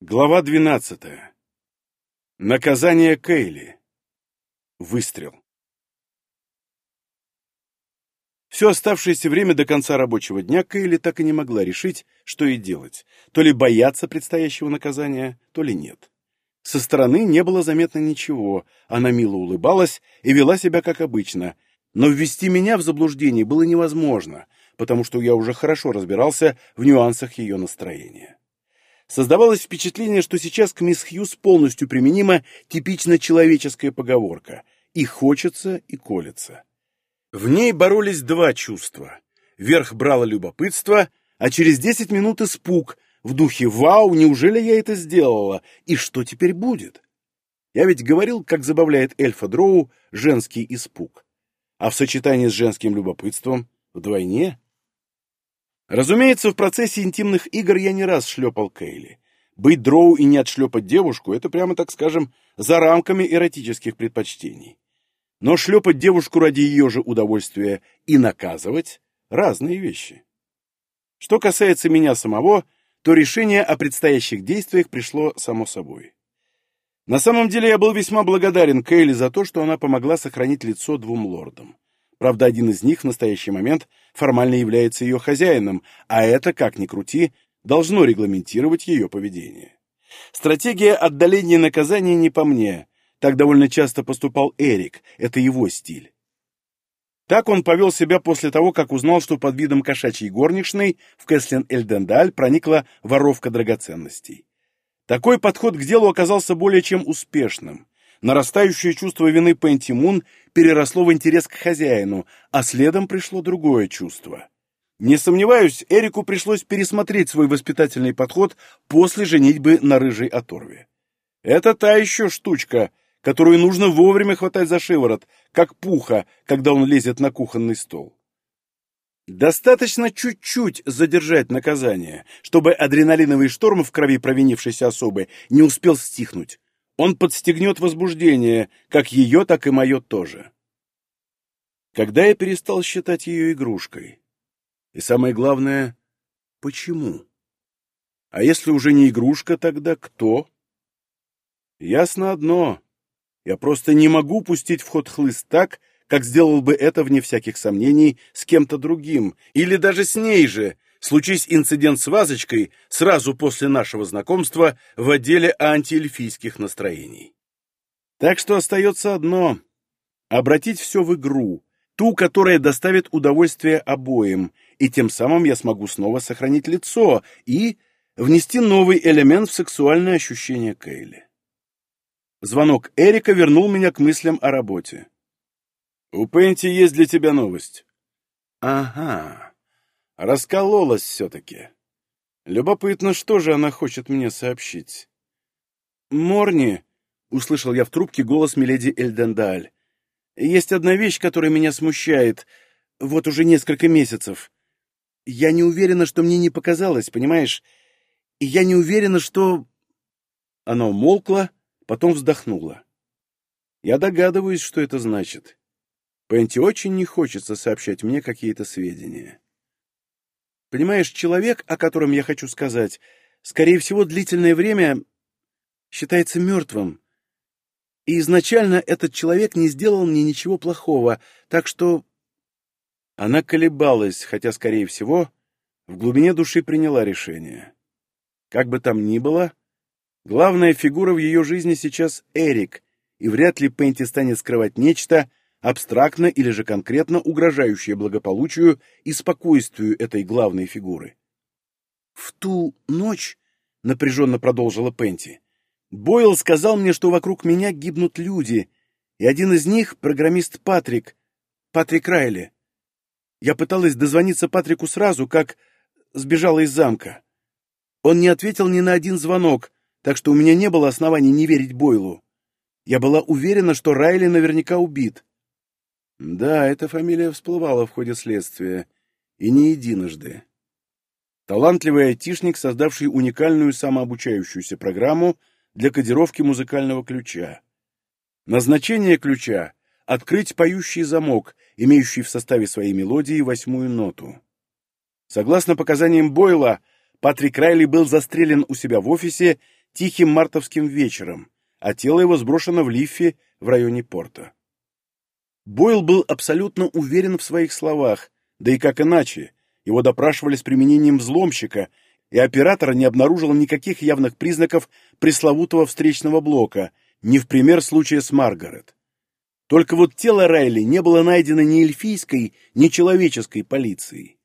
Глава 12. Наказание Кейли. Выстрел. Все оставшееся время до конца рабочего дня Кейли так и не могла решить, что ей делать, то ли бояться предстоящего наказания, то ли нет. Со стороны не было заметно ничего, она мило улыбалась и вела себя как обычно, но ввести меня в заблуждение было невозможно, потому что я уже хорошо разбирался в нюансах ее настроения. Создавалось впечатление, что сейчас к мисс Хьюз полностью применима типично человеческая поговорка «и хочется, и колется». В ней боролись два чувства. Верх брало любопытство, а через десять минут испуг, в духе «Вау, неужели я это сделала? И что теперь будет?» Я ведь говорил, как забавляет эльфа Дроу женский испуг. А в сочетании с женским любопытством вдвойне Разумеется, в процессе интимных игр я не раз шлепал Кейли. Быть дроу и не отшлепать девушку — это прямо, так скажем, за рамками эротических предпочтений. Но шлепать девушку ради ее же удовольствия и наказывать — разные вещи. Что касается меня самого, то решение о предстоящих действиях пришло само собой. На самом деле я был весьма благодарен Кейли за то, что она помогла сохранить лицо двум лордам. Правда, один из них в настоящий момент формально является ее хозяином, а это, как ни крути, должно регламентировать ее поведение. Стратегия отдаления наказания не по мне. Так довольно часто поступал Эрик, это его стиль. Так он повел себя после того, как узнал, что под видом кошачьей горничной в Кэслин-Эльдендаль проникла воровка драгоценностей. Такой подход к делу оказался более чем успешным. Нарастающее чувство вины Пенти Мун переросло в интерес к хозяину, а следом пришло другое чувство. Не сомневаюсь, Эрику пришлось пересмотреть свой воспитательный подход после женитьбы на рыжей оторве. Это та еще штучка, которую нужно вовремя хватать за шиворот, как пуха, когда он лезет на кухонный стол. Достаточно чуть-чуть задержать наказание, чтобы адреналиновый шторм в крови провинившейся особы не успел стихнуть, он подстегнет возбуждение, как ее, так и мое тоже. Когда я перестал считать ее игрушкой? И самое главное, почему? А если уже не игрушка, тогда кто? Ясно одно. Я просто не могу пустить в ход хлыст так, как сделал бы это, вне всяких сомнений, с кем-то другим, или даже с ней же, случись инцидент с вазочкой сразу после нашего знакомства в отделе антиэльфийских настроений. Так что остается одно — обратить все в игру, ту, которая доставит удовольствие обоим, и тем самым я смогу снова сохранить лицо и внести новый элемент в сексуальное ощущение Кейли. Звонок Эрика вернул меня к мыслям о работе. «У Пенти есть для тебя новость». «Ага». Раскололась все-таки. Любопытно, что же она хочет мне сообщить. «Морни», — услышал я в трубке голос Миледи Эльдендаль, — «есть одна вещь, которая меня смущает, вот уже несколько месяцев. Я не уверена, что мне не показалось, понимаешь? И я не уверена, что...» Она умолкла, потом вздохнула. «Я догадываюсь, что это значит. Пенти очень не хочется сообщать мне какие-то сведения». Понимаешь, человек, о котором я хочу сказать, скорее всего, длительное время считается мертвым. И изначально этот человек не сделал мне ничего плохого, так что... Она колебалась, хотя, скорее всего, в глубине души приняла решение. Как бы там ни было, главная фигура в ее жизни сейчас Эрик, и вряд ли Пенти станет скрывать нечто, абстрактно или же конкретно угрожающее благополучию и спокойствию этой главной фигуры. «В ту ночь», — напряженно продолжила Пенти, — «Бойл сказал мне, что вокруг меня гибнут люди, и один из них — программист Патрик, Патрик Райли. Я пыталась дозвониться Патрику сразу, как сбежала из замка. Он не ответил ни на один звонок, так что у меня не было оснований не верить Бойлу. Я была уверена, что Райли наверняка убит. Да, эта фамилия всплывала в ходе следствия, и не единожды. Талантливый айтишник, создавший уникальную самообучающуюся программу для кодировки музыкального ключа. Назначение ключа — открыть поющий замок, имеющий в составе своей мелодии восьмую ноту. Согласно показаниям Бойла, Патрик Райли был застрелен у себя в офисе тихим мартовским вечером, а тело его сброшено в лифе в районе порта. Бойл был абсолютно уверен в своих словах, да и как иначе, его допрашивали с применением взломщика, и оператор не обнаружил никаких явных признаков пресловутого встречного блока, не в пример случая с Маргарет. Только вот тело Райли не было найдено ни эльфийской, ни человеческой полицией.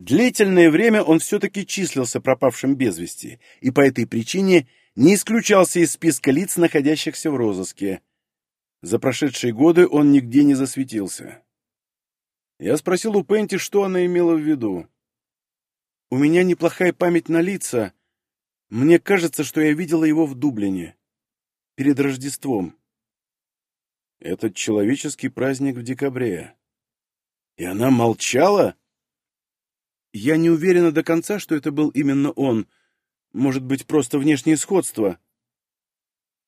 Длительное время он все-таки числился пропавшим без вести, и по этой причине не исключался из списка лиц, находящихся в розыске. За прошедшие годы он нигде не засветился. Я спросил у Пенти, что она имела в виду. «У меня неплохая память на лица. Мне кажется, что я видела его в Дублине. Перед Рождеством». «Этот человеческий праздник в декабре». «И она молчала?» Я не уверена до конца, что это был именно он. Может быть, просто внешнее сходство.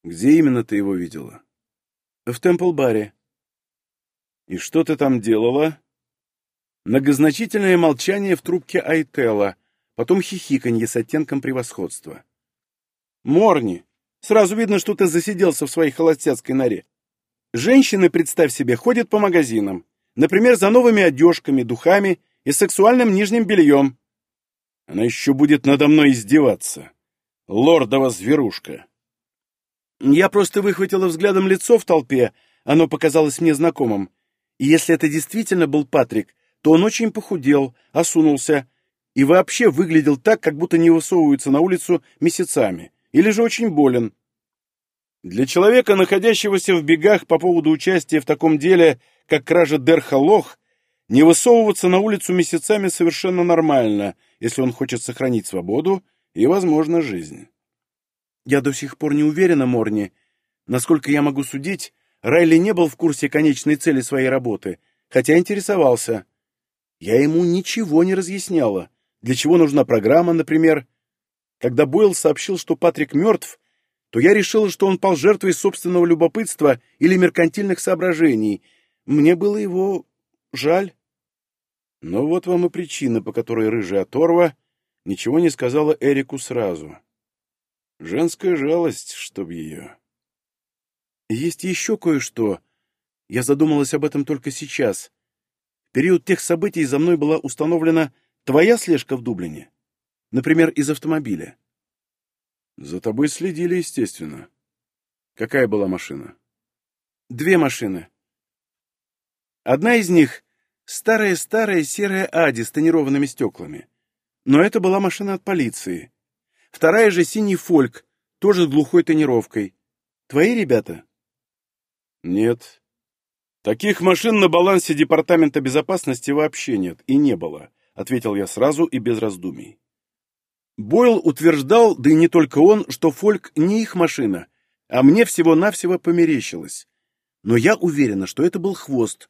Где именно ты его видела? В Темпл-баре. И что ты там делала? Многозначительное молчание в трубке Айтела, потом хихиканье с оттенком превосходства. Морни, сразу видно, что ты засиделся в своей холостяцкой норе. Женщины, представь себе, ходят по магазинам. Например, за новыми одежками, духами и сексуальным нижним бельем. Она еще будет надо мной издеваться. Лордова зверушка. Я просто выхватила взглядом лицо в толпе, оно показалось мне знакомым. И если это действительно был Патрик, то он очень похудел, осунулся и вообще выглядел так, как будто не высовывается на улицу месяцами, или же очень болен. Для человека, находящегося в бегах по поводу участия в таком деле, как кража Дерха Лох, не высовываться на улицу месяцами совершенно нормально, если он хочет сохранить свободу и, возможно, жизнь. Я до сих пор не уверена, Морни. Насколько я могу судить, Райли не был в курсе конечной цели своей работы, хотя интересовался. Я ему ничего не разъясняла. Для чего нужна программа, например? Когда Бойл сообщил, что Патрик мертв, то я решила, что он пал жертвой собственного любопытства или меркантильных соображений. Мне было его жаль. Но вот вам и причина, по которой рыжая оторва ничего не сказала Эрику сразу. Женская жалость, чтоб ее. Есть еще кое-что. Я задумалась об этом только сейчас. В период тех событий за мной была установлена твоя слежка в Дублине. Например, из автомобиля. За тобой следили, естественно. Какая была машина? Две машины. Одна из них Старая-старая серая Ади с тонированными стеклами. Но это была машина от полиции. Вторая же синий фольк, тоже с глухой тонировкой. Твои ребята? Нет. Таких машин на балансе Департамента безопасности вообще нет и не было, ответил я сразу и без раздумий. Бойл утверждал, да и не только он, что фольк не их машина, а мне всего-навсего померещилось. Но я уверена, что это был хвост,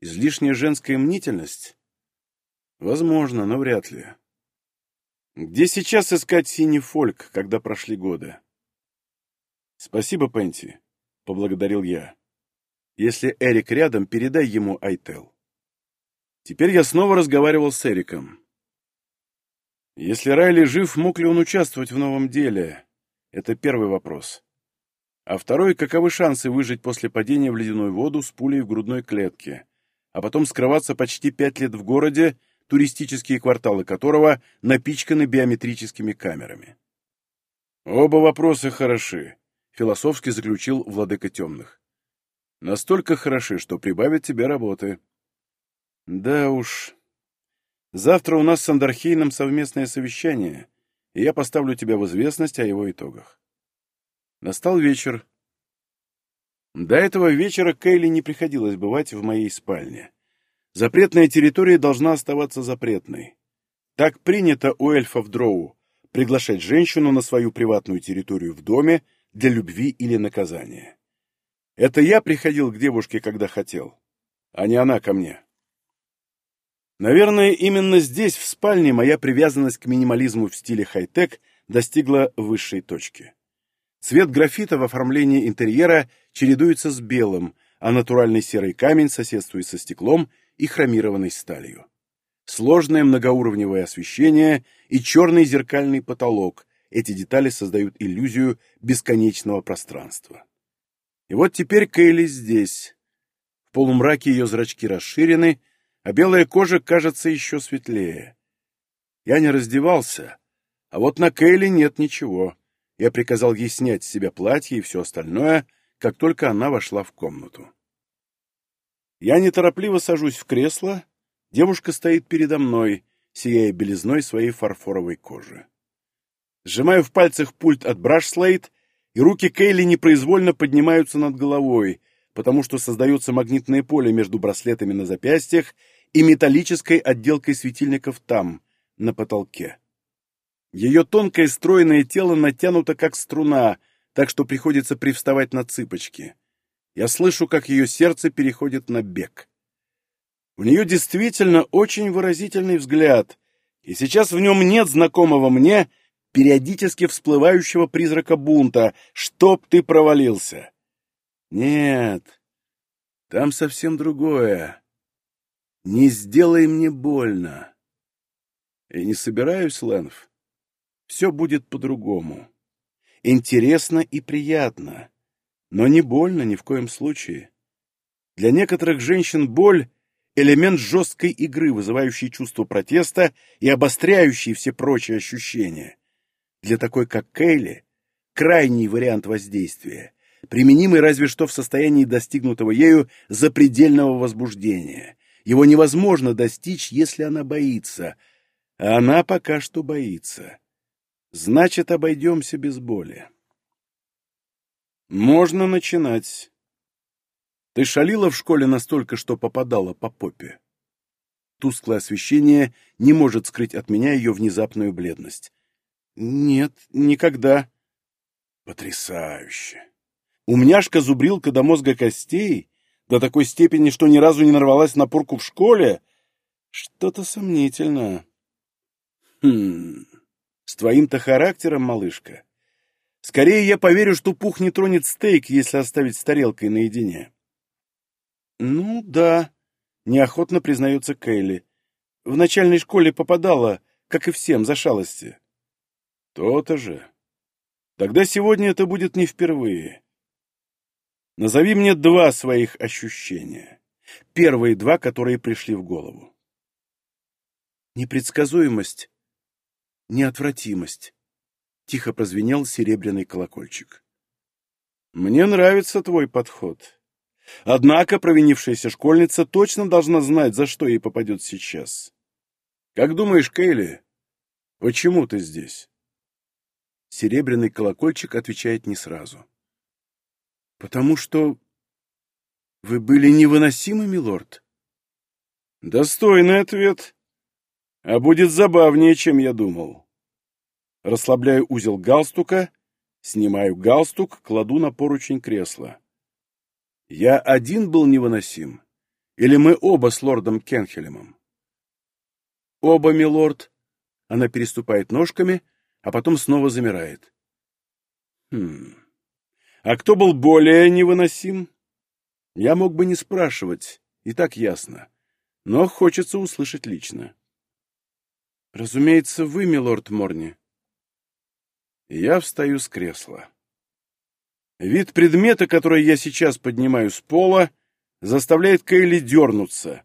Излишняя женская мнительность? Возможно, но вряд ли. Где сейчас искать синий фольк, когда прошли годы? Спасибо, Пенти, — поблагодарил я. Если Эрик рядом, передай ему Айтел. Теперь я снова разговаривал с Эриком. Если Райли жив, мог ли он участвовать в новом деле? Это первый вопрос. А второй, каковы шансы выжить после падения в ледяную воду с пулей в грудной клетке? а потом скрываться почти пять лет в городе, туристические кварталы которого напичканы биометрическими камерами. «Оба вопроса хороши», — философски заключил владыка темных. «Настолько хороши, что прибавят тебе работы». «Да уж. Завтра у нас с Андархейном совместное совещание, и я поставлю тебя в известность о его итогах». Настал вечер, до этого вечера Кейли не приходилось бывать в моей спальне. Запретная территория должна оставаться запретной. Так принято у эльфов Дроу — приглашать женщину на свою приватную территорию в доме для любви или наказания. Это я приходил к девушке, когда хотел, а не она ко мне. Наверное, именно здесь, в спальне, моя привязанность к минимализму в стиле хай-тек достигла высшей точки. Цвет графита в оформлении интерьера чередуется с белым, а натуральный серый камень соседствует со стеклом и хромированной сталью. Сложное многоуровневое освещение и черный зеркальный потолок, эти детали создают иллюзию бесконечного пространства. И вот теперь Кейли здесь. В полумраке ее зрачки расширены, а белая кожа кажется еще светлее. Я не раздевался, а вот на Кейли нет ничего. Я приказал ей снять с себя платье и все остальное, как только она вошла в комнату. Я неторопливо сажусь в кресло, девушка стоит передо мной, сияя белизной своей фарфоровой кожи. Сжимаю в пальцах пульт от Брашслейд, и руки Кейли непроизвольно поднимаются над головой, потому что создается магнитное поле между браслетами на запястьях и металлической отделкой светильников там, на потолке. Ее тонкое стройное тело натянуто как струна, так что приходится привставать на цыпочки. Я слышу, как ее сердце переходит на бег. У нее действительно очень выразительный взгляд, и сейчас в нем нет знакомого мне, периодически всплывающего призрака бунта, чтоб ты провалился. Нет, там совсем другое. Не сделай мне больно. Я не собираюсь, Лэнф. Все будет по-другому. Интересно и приятно. Но не больно ни в коем случае. Для некоторых женщин боль — элемент жесткой игры, вызывающий чувство протеста и обостряющий все прочие ощущения. Для такой, как Кейли, крайний вариант воздействия, применимый разве что в состоянии достигнутого ею запредельного возбуждения. Его невозможно достичь, если она боится — а она пока что боится. Значит, обойдемся без боли. Можно начинать. Ты шалила в школе настолько, что попадала по попе. Тусклое освещение не может скрыть от меня ее внезапную бледность. Нет, никогда. Потрясающе. Умняшка-зубрилка до мозга костей, до такой степени, что ни разу не нарвалась на порку в школе. Что-то сомнительно. Хм, с твоим-то характером, малышка. Скорее я поверю, что пух не тронет стейк, если оставить с тарелкой наедине. Ну, да, неохотно признается Кейли. В начальной школе попадала, как и всем, за шалости. То-то же. Тогда сегодня это будет не впервые. Назови мне два своих ощущения. Первые два, которые пришли в голову. Непредсказуемость неотвратимость. Тихо прозвенел серебряный колокольчик. Мне нравится твой подход. Однако провинившаяся школьница точно должна знать, за что ей попадет сейчас. Как думаешь, Кейли, почему ты здесь? Серебряный колокольчик отвечает не сразу. Потому что вы были невыносимы, милорд. Достойный ответ а будет забавнее, чем я думал. Расслабляю узел галстука, снимаю галстук, кладу на поручень кресла. Я один был невыносим? Или мы оба с лордом Кенхелемом? Оба, милорд. Она переступает ножками, а потом снова замирает. Хм. А кто был более невыносим? Я мог бы не спрашивать, и так ясно. Но хочется услышать лично. Разумеется, вы, милорд Морни. Я встаю с кресла. Вид предмета, который я сейчас поднимаю с пола, заставляет Кейли дернуться,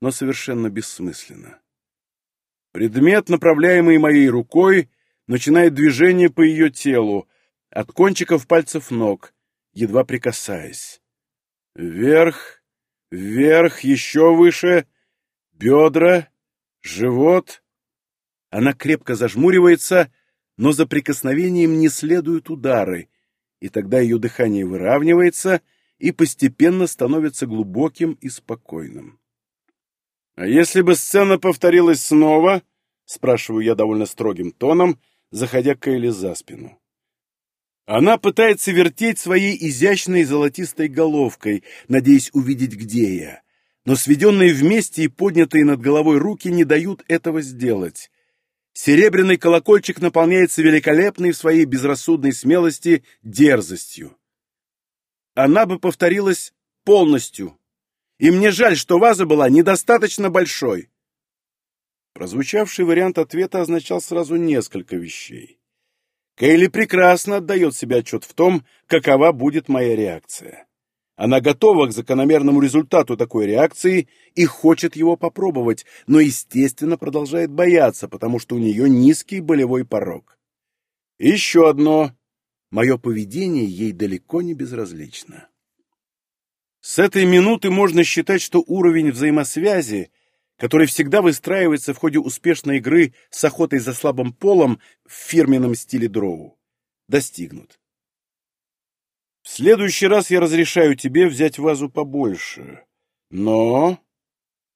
но совершенно бессмысленно. Предмет, направляемый моей рукой, начинает движение по ее телу, от кончиков пальцев ног, едва прикасаясь. Вверх, вверх, еще выше, бедра, живот — она крепко зажмуривается, но за прикосновением не следуют удары, и тогда ее дыхание выравнивается и постепенно становится глубоким и спокойным. «А если бы сцена повторилась снова?» — спрашиваю я довольно строгим тоном, заходя к Кайли за спину. Она пытается вертеть своей изящной золотистой головкой, надеясь увидеть, где я. Но сведенные вместе и поднятые над головой руки не дают этого сделать. Серебряный колокольчик наполняется великолепной в своей безрассудной смелости дерзостью. Она бы повторилась полностью. И мне жаль, что ваза была недостаточно большой. Прозвучавший вариант ответа означал сразу несколько вещей. Кейли прекрасно отдает себе отчет в том, какова будет моя реакция. Она готова к закономерному результату такой реакции и хочет его попробовать, но, естественно, продолжает бояться, потому что у нее низкий болевой порог. еще одно. Мое поведение ей далеко не безразлично. С этой минуты можно считать, что уровень взаимосвязи, который всегда выстраивается в ходе успешной игры с охотой за слабым полом в фирменном стиле дроу, достигнут. В следующий раз я разрешаю тебе взять вазу побольше. Но...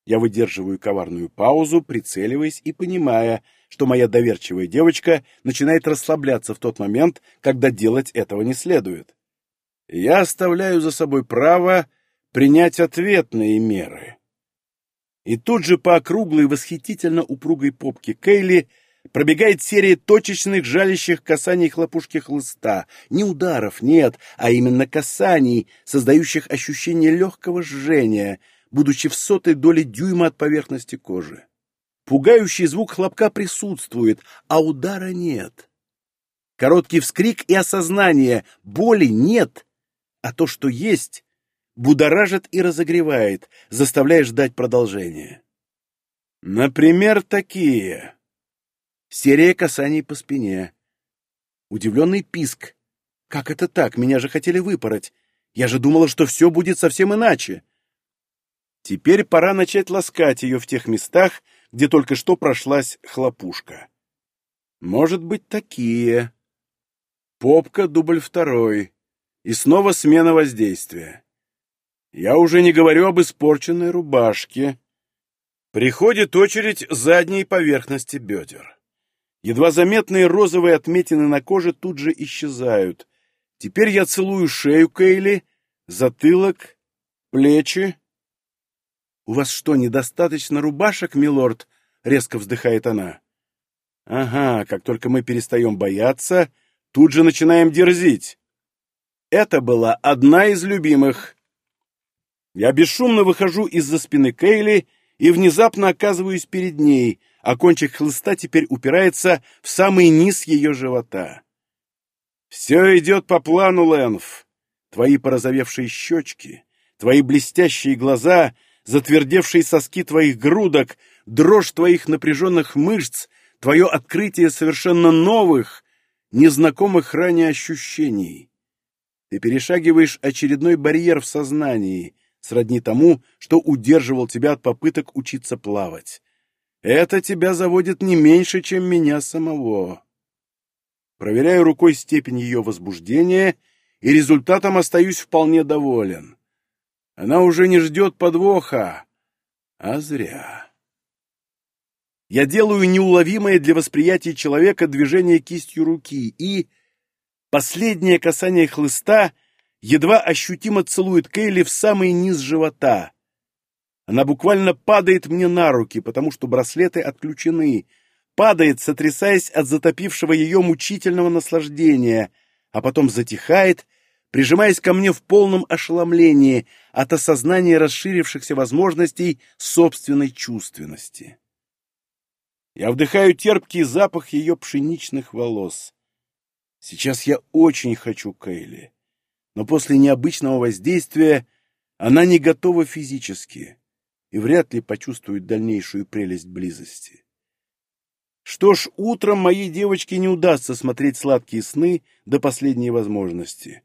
Я выдерживаю коварную паузу, прицеливаясь и понимая, что моя доверчивая девочка начинает расслабляться в тот момент, когда делать этого не следует. Я оставляю за собой право принять ответные меры. И тут же по округлой, восхитительно упругой попке Кейли пробегает серия точечных жалящих касаний хлопушки хлыста. Не ударов, нет, а именно касаний, создающих ощущение легкого жжения, будучи в сотой доли дюйма от поверхности кожи. Пугающий звук хлопка присутствует, а удара нет. Короткий вскрик и осознание боли нет, а то, что есть, будоражит и разогревает, заставляя ждать продолжения. Например, такие. Серия касаний по спине. Удивленный писк. Как это так? Меня же хотели выпороть. Я же думала, что все будет совсем иначе. Теперь пора начать ласкать ее в тех местах, где только что прошлась хлопушка. Может быть, такие. Попка, дубль второй. И снова смена воздействия. Я уже не говорю об испорченной рубашке. Приходит очередь задней поверхности бедер. Едва заметные розовые отметины на коже тут же исчезают. Теперь я целую шею Кейли, затылок, плечи. «У вас что, недостаточно рубашек, милорд?» — резко вздыхает она. «Ага, как только мы перестаем бояться, тут же начинаем дерзить». Это была одна из любимых. Я бесшумно выхожу из-за спины Кейли и внезапно оказываюсь перед ней, а кончик хлыста теперь упирается в самый низ ее живота. «Все идет по плану, Лэнф. Твои порозовевшие щечки, твои блестящие глаза, затвердевшие соски твоих грудок, дрожь твоих напряженных мышц, твое открытие совершенно новых, незнакомых ранее ощущений. Ты перешагиваешь очередной барьер в сознании, сродни тому, что удерживал тебя от попыток учиться плавать. Это тебя заводит не меньше, чем меня самого. Проверяю рукой степень ее возбуждения, и результатом остаюсь вполне доволен. Она уже не ждет подвоха, а зря. Я делаю неуловимое для восприятия человека движение кистью руки, и... Последнее касание хлыста едва ощутимо целует Кейли в самый низ живота. Она буквально падает мне на руки, потому что браслеты отключены, падает, сотрясаясь от затопившего ее мучительного наслаждения, а потом затихает, прижимаясь ко мне в полном ошеломлении от осознания расширившихся возможностей собственной чувственности. Я вдыхаю терпкий запах ее пшеничных волос. Сейчас я очень хочу Кейли но после необычного воздействия она не готова физически и вряд ли почувствует дальнейшую прелесть близости. Что ж, утром моей девочке не удастся смотреть сладкие сны до последней возможности.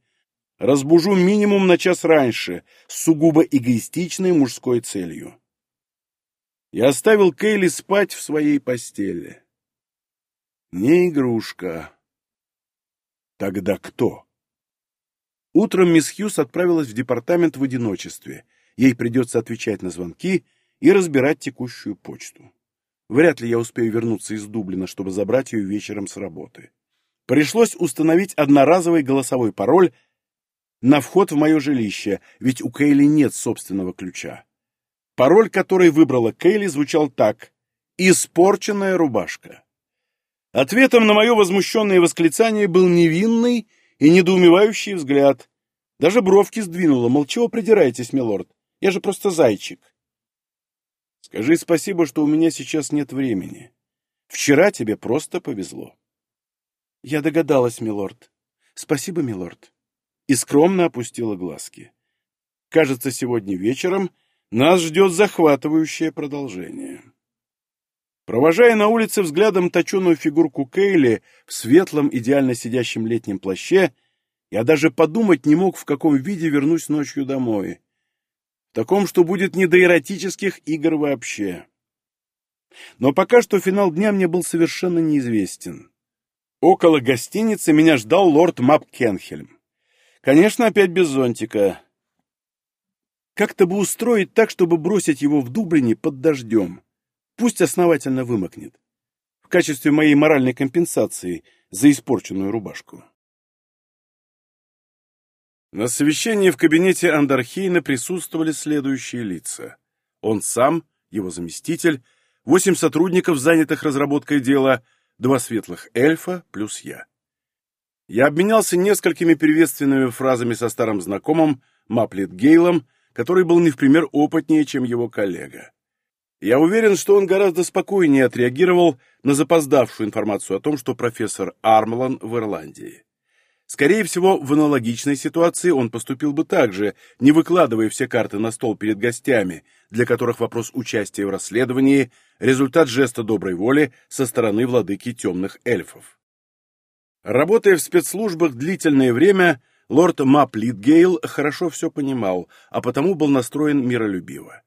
Разбужу минимум на час раньше, с сугубо эгоистичной мужской целью. Я оставил Кейли спать в своей постели. Не игрушка. Тогда кто? Утром мисс Хьюз отправилась в департамент в одиночестве. Ей придется отвечать на звонки и разбирать текущую почту. Вряд ли я успею вернуться из Дублина, чтобы забрать ее вечером с работы. Пришлось установить одноразовый голосовой пароль на вход в мое жилище, ведь у Кейли нет собственного ключа. Пароль, который выбрала Кейли, звучал так «Испорченная рубашка». Ответом на мое возмущенное восклицание был невинный и недоумевающий взгляд. Даже бровки сдвинула, мол, чего придираетесь, милорд? Я же просто зайчик. Скажи спасибо, что у меня сейчас нет времени. Вчера тебе просто повезло. «Я догадалась, милорд. Спасибо, милорд». И скромно опустила глазки. «Кажется, сегодня вечером нас ждет захватывающее продолжение». Провожая на улице взглядом точеную фигурку Кейли в светлом, идеально сидящем летнем плаще, я даже подумать не мог, в каком виде вернусь ночью домой. Таком, что будет не до эротических игр вообще. Но пока что финал дня мне был совершенно неизвестен. Около гостиницы меня ждал лорд Мап Кенхельм. Конечно, опять без зонтика. Как-то бы устроить так, чтобы бросить его в Дублине под дождем. Пусть основательно вымокнет. В качестве моей моральной компенсации за испорченную рубашку. На совещании в кабинете Андархейна присутствовали следующие лица. Он сам, его заместитель, восемь сотрудников, занятых разработкой дела, два светлых эльфа плюс я. Я обменялся несколькими приветственными фразами со старым знакомым Маплет Гейлом, который был не в пример опытнее, чем его коллега. Я уверен, что он гораздо спокойнее отреагировал на запоздавшую информацию о том, что профессор Армлан в Ирландии. Скорее всего, в аналогичной ситуации он поступил бы так же, не выкладывая все карты на стол перед гостями, для которых вопрос участия в расследовании – результат жеста доброй воли со стороны владыки темных эльфов. Работая в спецслужбах длительное время, лорд Мап Литгейл хорошо все понимал, а потому был настроен миролюбиво.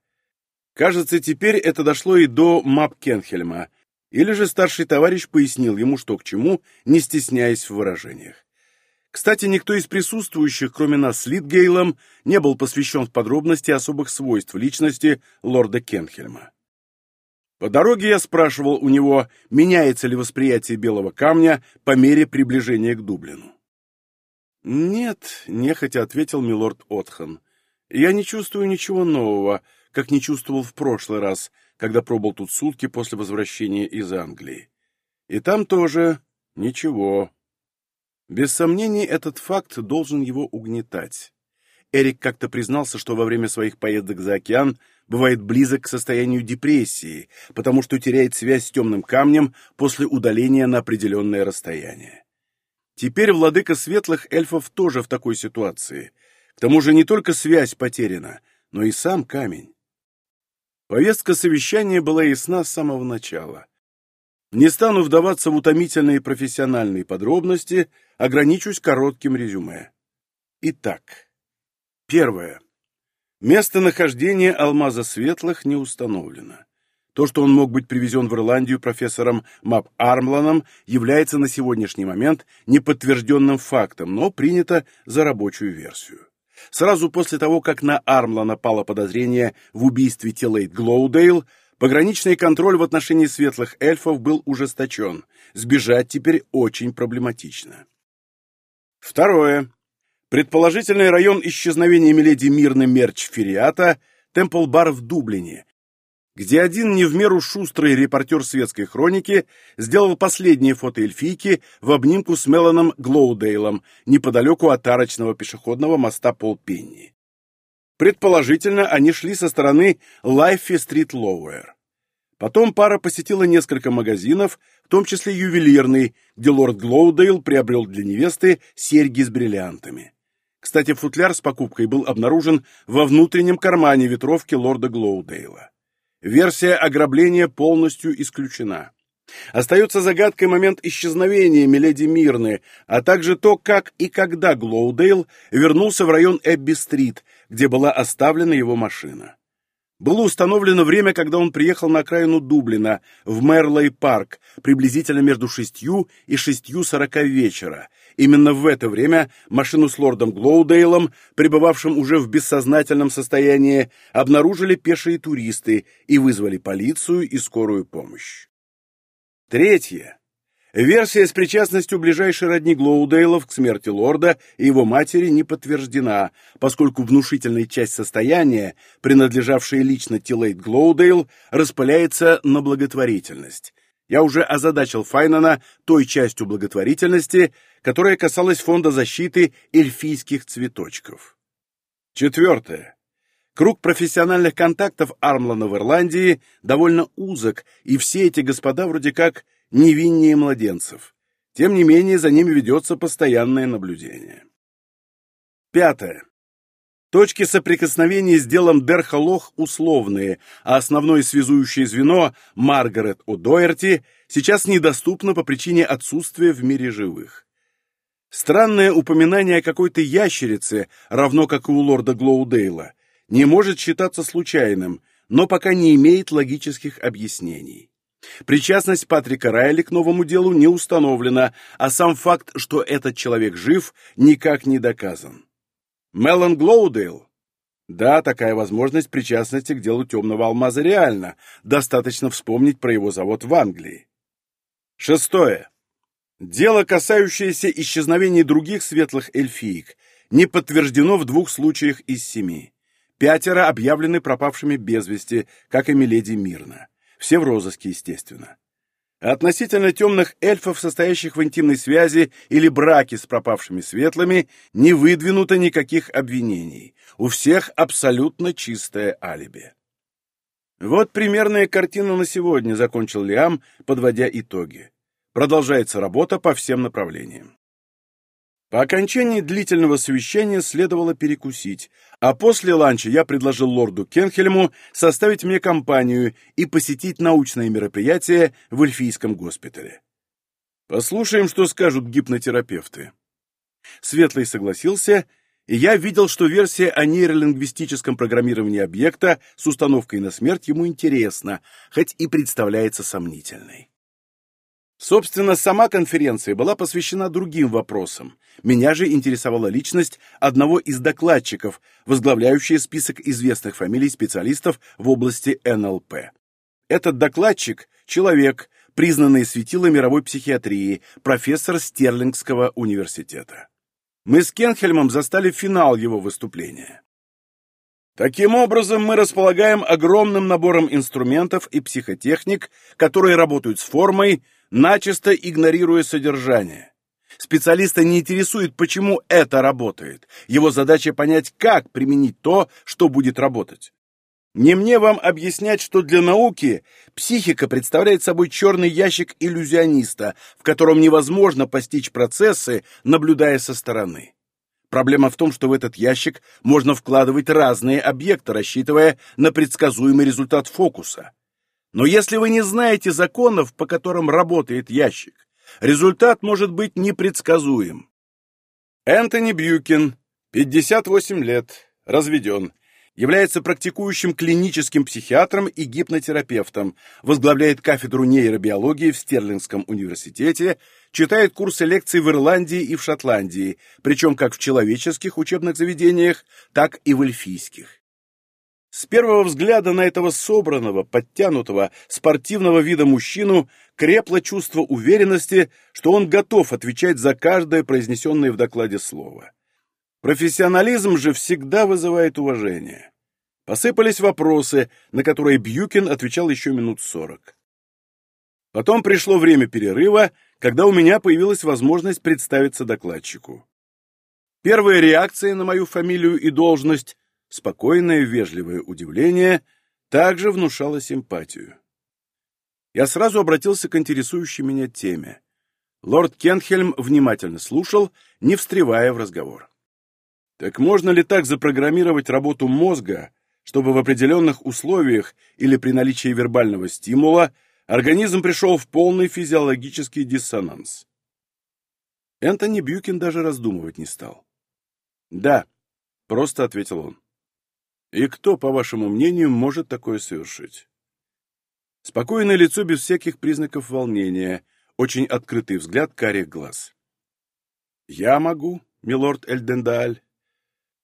Кажется, теперь это дошло и до Мап Кенхельма, или же старший товарищ пояснил ему, что к чему, не стесняясь в выражениях. Кстати, никто из присутствующих, кроме нас с Литгейлом, не был посвящен в подробности особых свойств личности лорда Кенхельма. По дороге я спрашивал у него, меняется ли восприятие белого камня по мере приближения к Дублину. «Нет», — нехотя ответил милорд Отхан, — «я не чувствую ничего нового, как не чувствовал в прошлый раз, когда пробыл тут сутки после возвращения из Англии. И там тоже ничего. Без сомнений, этот факт должен его угнетать. Эрик как-то признался, что во время своих поездок за океан бывает близок к состоянию депрессии, потому что теряет связь с темным камнем после удаления на определенное расстояние. Теперь владыка светлых эльфов тоже в такой ситуации. К тому же не только связь потеряна, но и сам камень. Повестка совещания была ясна с самого начала. Не стану вдаваться в утомительные профессиональные подробности, ограничусь коротким резюме. Итак, первое. Местонахождение алмаза светлых не установлено. То, что он мог быть привезен в Ирландию профессором Мап Армланом, является на сегодняшний момент неподтвержденным фактом, но принято за рабочую версию. Сразу после того, как на Армла напало подозрение в убийстве Тилейт Глоудейл, пограничный контроль в отношении светлых эльфов был ужесточен. Сбежать теперь очень проблематично. Второе. Предположительный район исчезновения Миледи Мирны Мерч Фериата – Темпл-бар в Дублине, где один не в меру шустрый репортер светской хроники сделал последние фото эльфийки в обнимку с Меланом Глоудейлом неподалеку от арочного пешеходного моста Полпенни. Предположительно, они шли со стороны Лайфи-стрит Лоуэр. Потом пара посетила несколько магазинов, в том числе ювелирный, где лорд Глоудейл приобрел для невесты серьги с бриллиантами. Кстати, футляр с покупкой был обнаружен во внутреннем кармане ветровки лорда Глоудейла. Версия ограбления полностью исключена. Остается загадкой момент исчезновения Миледи Мирны, а также то, как и когда Глоудейл вернулся в район Эбби-стрит, где была оставлена его машина. Было установлено время, когда он приехал на окраину Дублина, в Мерлей-парк, приблизительно между шестью и шестью сорока вечера, Именно в это время машину с лордом Глоудейлом, пребывавшим уже в бессознательном состоянии, обнаружили пешие туристы и вызвали полицию и скорую помощь. Третье. Версия с причастностью ближайшей родни Глоудейлов к смерти лорда и его матери не подтверждена, поскольку внушительная часть состояния, принадлежавшая лично Тилейт Глоудейл, распыляется на благотворительность. Я уже озадачил Файнана той частью благотворительности, которая касалась Фонда защиты эльфийских цветочков. Четвертое. Круг профессиональных контактов Армлана в Ирландии довольно узок, и все эти господа вроде как невиннее младенцев. Тем не менее, за ними ведется постоянное наблюдение. Пятое. Точки соприкосновения с делом Дерхолох условные, а основное связующее звено Маргарет О'Доерти сейчас недоступно по причине отсутствия в мире живых. Странное упоминание о какой-то ящерице, равно как и у лорда Глоудейла, не может считаться случайным, но пока не имеет логических объяснений. Причастность Патрика Райли к новому делу не установлена, а сам факт, что этот человек жив, никак не доказан. Мелан Глоудейл? Да, такая возможность причастности к делу темного алмаза реальна. Достаточно вспомнить про его завод в Англии. Шестое. Дело, касающееся исчезновений других светлых эльфиек, не подтверждено в двух случаях из семи. Пятеро объявлены пропавшими без вести, как и Миледи Мирна. Все в розыске, естественно. Относительно темных эльфов, состоящих в интимной связи или браке с пропавшими светлыми, не выдвинуто никаких обвинений. У всех абсолютно чистое алиби. Вот примерная картина на сегодня, закончил Лиам, подводя итоги. Продолжается работа по всем направлениям. По окончании длительного совещания следовало перекусить, а после ланча я предложил лорду Кенхельму составить мне компанию и посетить научное мероприятие в эльфийском госпитале. Послушаем, что скажут гипнотерапевты. Светлый согласился, и я видел, что версия о нейролингвистическом программировании объекта с установкой на смерть ему интересна, хоть и представляется сомнительной. Собственно, сама конференция была посвящена другим вопросам. Меня же интересовала личность одного из докладчиков, возглавляющая список известных фамилий специалистов в области НЛП. Этот докладчик – человек, признанный светило мировой психиатрии, профессор Стерлингского университета. Мы с Кенхельмом застали финал его выступления. Таким образом, мы располагаем огромным набором инструментов и психотехник, которые работают с формой – начисто игнорируя содержание. Специалиста не интересует, почему это работает. Его задача понять, как применить то, что будет работать. Не мне вам объяснять, что для науки психика представляет собой черный ящик иллюзиониста, в котором невозможно постичь процессы, наблюдая со стороны. Проблема в том, что в этот ящик можно вкладывать разные объекты, рассчитывая на предсказуемый результат фокуса. Но если вы не знаете законов, по которым работает ящик, результат может быть непредсказуем. Энтони Бьюкин, 58 лет, разведен, является практикующим клиническим психиатром и гипнотерапевтом, возглавляет кафедру нейробиологии в Стерлингском университете, читает курсы лекций в Ирландии и в Шотландии, причем как в человеческих учебных заведениях, так и в эльфийских. С первого взгляда на этого собранного, подтянутого, спортивного вида мужчину крепло чувство уверенности, что он готов отвечать за каждое произнесенное в докладе слово. Профессионализм же всегда вызывает уважение. Посыпались вопросы, на которые Бьюкин отвечал еще минут сорок. Потом пришло время перерыва, когда у меня появилась возможность представиться докладчику. Первая реакция на мою фамилию и должность Спокойное, вежливое удивление также внушало симпатию. Я сразу обратился к интересующей меня теме. Лорд Кенхельм внимательно слушал, не встревая в разговор. Так можно ли так запрограммировать работу мозга, чтобы в определенных условиях или при наличии вербального стимула организм пришел в полный физиологический диссонанс? Энтони Бьюкин даже раздумывать не стал. «Да», — просто ответил он. И кто, по вашему мнению, может такое совершить? Спокойное лицо без всяких признаков волнения, очень открытый взгляд карих глаз. Я могу, милорд Эльдендаль,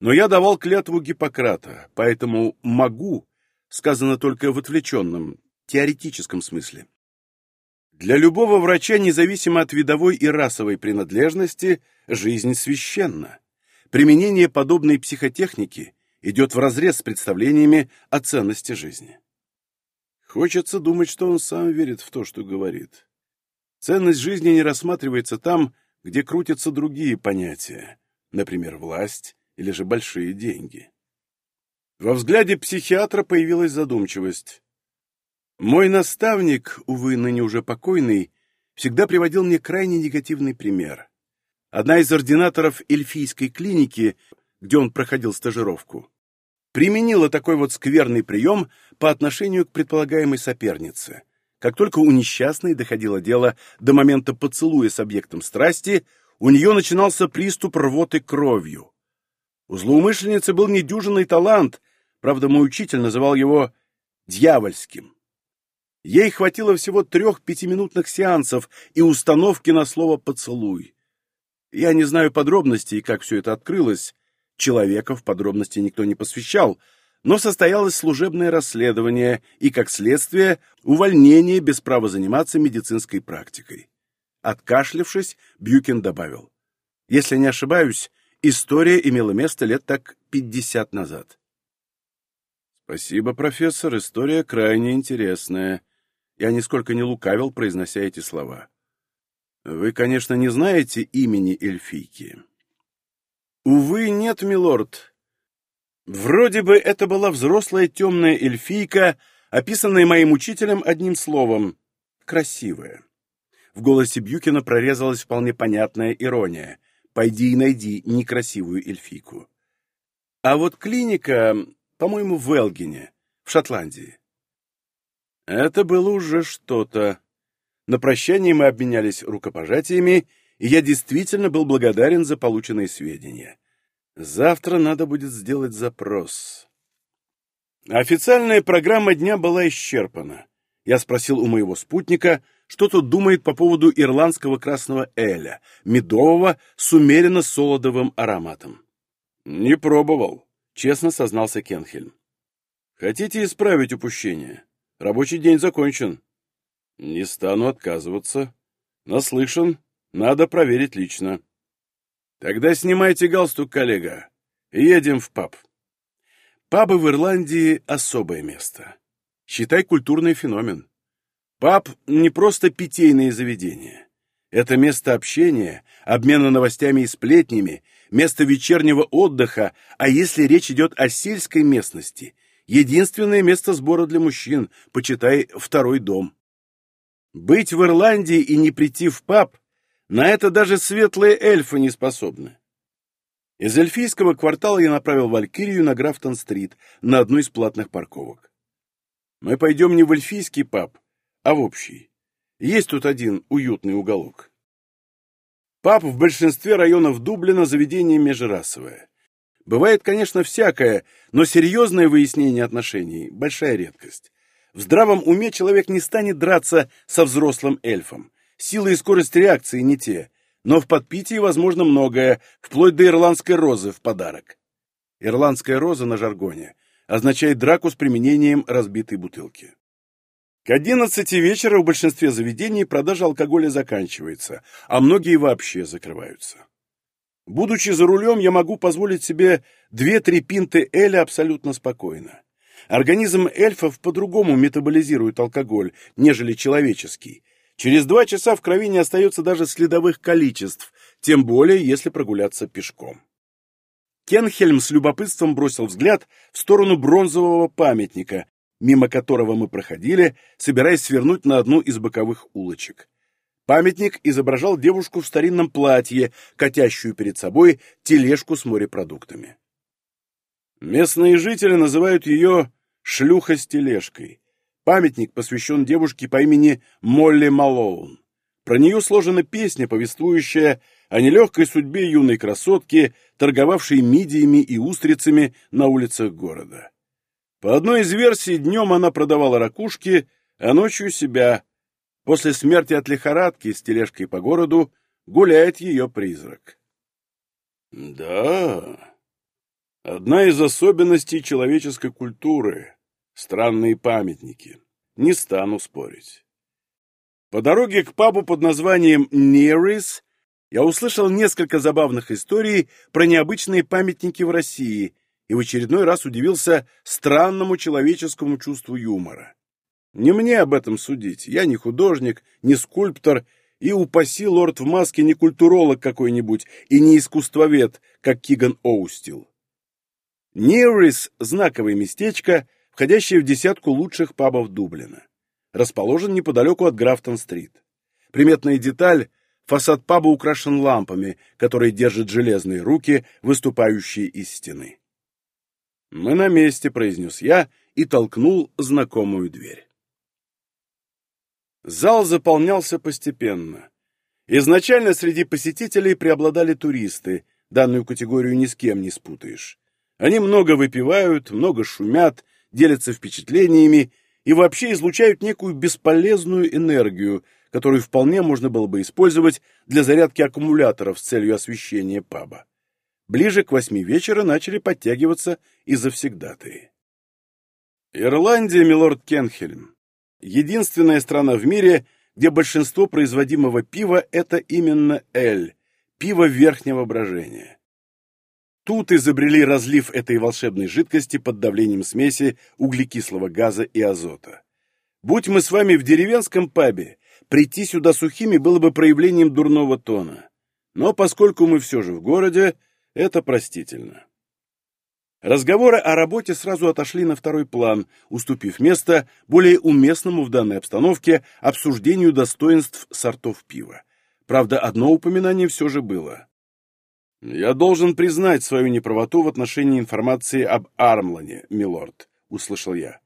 но я давал клятву Гиппократа, поэтому «могу» сказано только в отвлеченном, теоретическом смысле. Для любого врача, независимо от видовой и расовой принадлежности, жизнь священна. Применение подобной психотехники идет вразрез с представлениями о ценности жизни. Хочется думать, что он сам верит в то, что говорит. Ценность жизни не рассматривается там, где крутятся другие понятия, например, власть или же большие деньги. Во взгляде психиатра появилась задумчивость. Мой наставник, увы, ныне уже покойный, всегда приводил мне крайне негативный пример. Одна из ординаторов эльфийской клиники, где он проходил стажировку, применила такой вот скверный прием по отношению к предполагаемой сопернице. Как только у несчастной доходило дело до момента поцелуя с объектом страсти, у нее начинался приступ рвоты кровью. У злоумышленницы был недюжинный талант, правда, мой учитель называл его «дьявольским». Ей хватило всего трех пятиминутных сеансов и установки на слово «поцелуй». Я не знаю подробностей, как все это открылось. Человека в подробности никто не посвящал, но состоялось служебное расследование и, как следствие, увольнение без права заниматься медицинской практикой. Откашлявшись, Бьюкин добавил. Если не ошибаюсь, история имела место лет так пятьдесят назад. Спасибо, профессор, история крайне интересная. Я нисколько не лукавил, произнося эти слова. Вы, конечно, не знаете имени эльфийки. Увы, нет, милорд. Вроде бы это была взрослая темная эльфийка, описанная моим учителем одним словом — красивая. В голосе Бьюкина прорезалась вполне понятная ирония. «Пойди и найди некрасивую эльфийку». А вот клиника, по-моему, в Элгине, в Шотландии. Это было уже что-то. На прощание мы обменялись рукопожатиями, и я действительно был благодарен за полученные сведения. Завтра надо будет сделать запрос. Официальная программа дня была исчерпана. Я спросил у моего спутника, что тут думает по поводу ирландского красного эля, медового с умеренно солодовым ароматом. «Не пробовал», — честно сознался Кенхельм. «Хотите исправить упущение? Рабочий день закончен. Не стану отказываться. Наслышан. Надо проверить лично. Тогда снимайте галстук, коллега. едем в паб. Пабы в Ирландии — особое место. Считай культурный феномен. Паб — не просто питейное заведение. Это место общения, обмена новостями и сплетнями, место вечернего отдыха, а если речь идет о сельской местности, единственное место сбора для мужчин, почитай второй дом. Быть в Ирландии и не прийти в паб, на это даже светлые эльфы не способны. Из эльфийского квартала я направил Валькирию на Графтон-стрит, на одну из платных парковок. Мы пойдем не в эльфийский паб, а в общий. Есть тут один уютный уголок. Паб в большинстве районов Дублина заведение межрасовое. Бывает, конечно, всякое, но серьезное выяснение отношений – большая редкость. В здравом уме человек не станет драться со взрослым эльфом. Сила и скорость реакции не те, но в подпитии возможно многое, вплоть до ирландской розы в подарок. Ирландская роза на жаргоне означает драку с применением разбитой бутылки. К одиннадцати вечера в большинстве заведений продажа алкоголя заканчивается, а многие вообще закрываются. Будучи за рулем, я могу позволить себе две-три пинты эля абсолютно спокойно. Организм эльфов по-другому метаболизирует алкоголь, нежели человеческий. Через два часа в крови не остается даже следовых количеств, тем более если прогуляться пешком. Кенхельм с любопытством бросил взгляд в сторону бронзового памятника, мимо которого мы проходили, собираясь свернуть на одну из боковых улочек. Памятник изображал девушку в старинном платье, катящую перед собой тележку с морепродуктами. Местные жители называют ее «шлюха с тележкой». Памятник посвящен девушке по имени Молли Малоун. Про нее сложена песня, повествующая о нелегкой судьбе юной красотки, торговавшей мидиями и устрицами на улицах города. По одной из версий, днем она продавала ракушки, а ночью себя. После смерти от лихорадки с тележкой по городу гуляет ее призрак. Да, одна из особенностей человеческой культуры — странные памятники. Не стану спорить. По дороге к пабу под названием Нерис я услышал несколько забавных историй про необычные памятники в России — и в очередной раз удивился странному человеческому чувству юмора. Не мне об этом судить, я не художник, не скульптор, и, упаси лорд в маске, не культуролог какой-нибудь и не искусствовед, как Киган Оустил. Ньюрис – знаковое местечко, входящее в десятку лучших пабов Дублина. Расположен неподалеку от Графтон-стрит. Приметная деталь — фасад паба украшен лампами, которые держат железные руки, выступающие из стены. «Мы на месте», — произнес я и толкнул знакомую дверь. Зал заполнялся постепенно. Изначально среди посетителей преобладали туристы, данную категорию ни с кем не спутаешь. Они много выпивают, много шумят, делятся впечатлениями и вообще излучают некую бесполезную энергию, которую вполне можно было бы использовать для зарядки аккумуляторов с целью освещения паба. Ближе к восьми вечера начали подтягиваться и завсегдатые. Ирландия, милорд Кенхельм. Единственная страна в мире, где большинство производимого пива – это именно эль, пиво верхнего брожения. Тут изобрели разлив этой волшебной жидкости под давлением смеси углекислого газа и азота. Будь мы с вами в деревенском пабе, прийти сюда сухими было бы проявлением дурного тона. Но поскольку мы все же в городе, это простительно. Разговоры о работе сразу отошли на второй план, уступив место более уместному в данной обстановке обсуждению достоинств сортов пива. Правда, одно упоминание все же было. «Я должен признать свою неправоту в отношении информации об Армлане, милорд», — услышал я.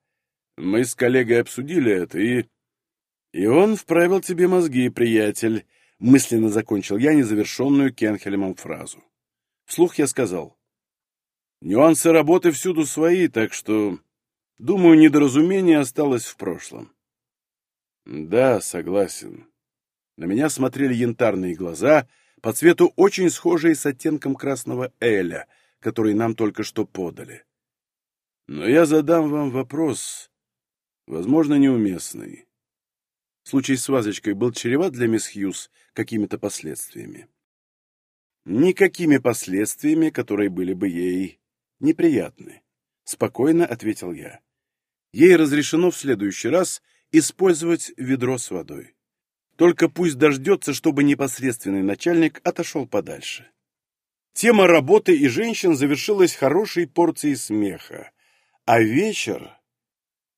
«Мы с коллегой обсудили это, и...» «И он вправил тебе мозги, приятель», — мысленно закончил я незавершенную Кенхелемом фразу. Вслух я сказал. «Нюансы работы всюду свои, так что, думаю, недоразумение осталось в прошлом». «Да, согласен». На меня смотрели янтарные глаза — по цвету очень схожие с оттенком красного эля, который нам только что подали. Но я задам вам вопрос, возможно, неуместный. Случай с вазочкой был чреват для мисс Хьюз какими-то последствиями? Никакими последствиями, которые были бы ей неприятны, спокойно ответил я. Ей разрешено в следующий раз использовать ведро с водой. Только пусть дождется, чтобы непосредственный начальник отошел подальше. Тема работы и женщин завершилась хорошей порцией смеха. А вечер...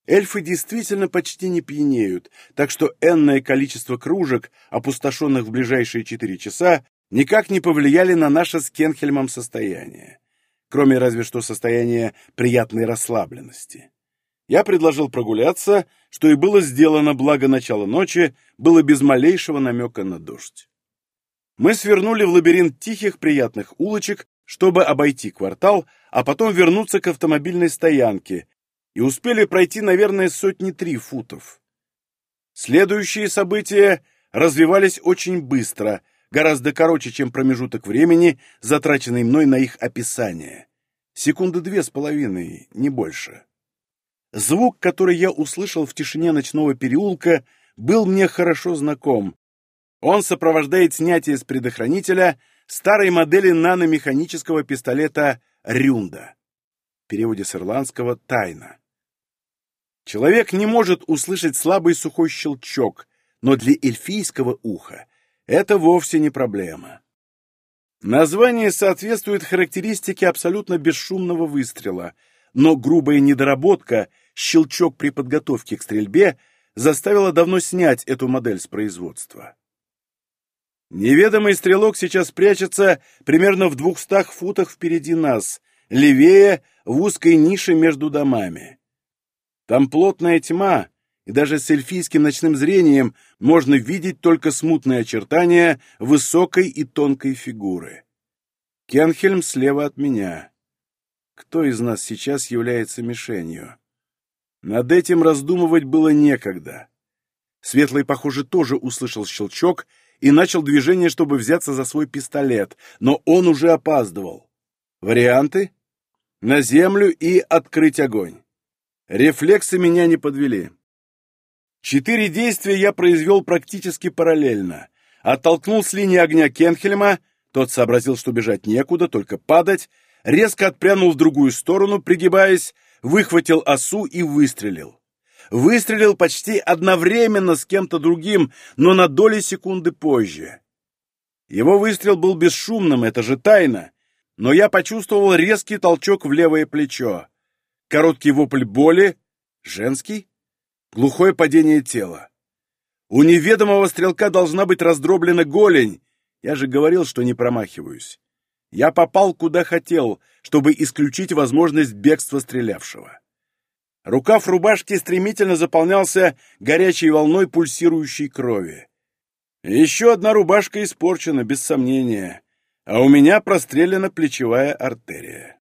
Эльфы действительно почти не пьянеют, так что энное количество кружек, опустошенных в ближайшие четыре часа, никак не повлияли на наше с Кенхельмом состояние, кроме разве что состояния приятной расслабленности. Я предложил прогуляться, что и было сделано, благо начала ночи было без малейшего намека на дождь. Мы свернули в лабиринт тихих приятных улочек, чтобы обойти квартал, а потом вернуться к автомобильной стоянке, и успели пройти, наверное, сотни три футов. Следующие события развивались очень быстро, гораздо короче, чем промежуток времени, затраченный мной на их описание. Секунды две с половиной, не больше. Звук, который я услышал в тишине ночного переулка, был мне хорошо знаком. Он сопровождает снятие с предохранителя старой модели наномеханического пистолета «Рюнда». В переводе с ирландского «тайна». Человек не может услышать слабый сухой щелчок, но для эльфийского уха это вовсе не проблема. Название соответствует характеристике абсолютно бесшумного выстрела, но грубая недоработка щелчок при подготовке к стрельбе заставило давно снять эту модель с производства. Неведомый стрелок сейчас прячется примерно в двухстах футах впереди нас, левее, в узкой нише между домами. Там плотная тьма, и даже с эльфийским ночным зрением можно видеть только смутные очертания высокой и тонкой фигуры. Кенхельм слева от меня. Кто из нас сейчас является мишенью? Над этим раздумывать было некогда. Светлый, похоже, тоже услышал щелчок и начал движение, чтобы взяться за свой пистолет, но он уже опаздывал. Варианты? На землю и открыть огонь. Рефлексы меня не подвели. Четыре действия я произвел практически параллельно. Оттолкнул с линии огня Кенхельма, тот сообразил, что бежать некуда, только падать, резко отпрянул в другую сторону, пригибаясь, выхватил осу и выстрелил. Выстрелил почти одновременно с кем-то другим, но на доли секунды позже. Его выстрел был бесшумным, это же тайна, но я почувствовал резкий толчок в левое плечо. Короткий вопль боли, женский, глухое падение тела. У неведомого стрелка должна быть раздроблена голень. Я же говорил, что не промахиваюсь. Я попал куда хотел, чтобы исключить возможность бегства стрелявшего. Рукав рубашки стремительно заполнялся горячей волной пульсирующей крови. Еще одна рубашка испорчена, без сомнения, а у меня прострелена плечевая артерия.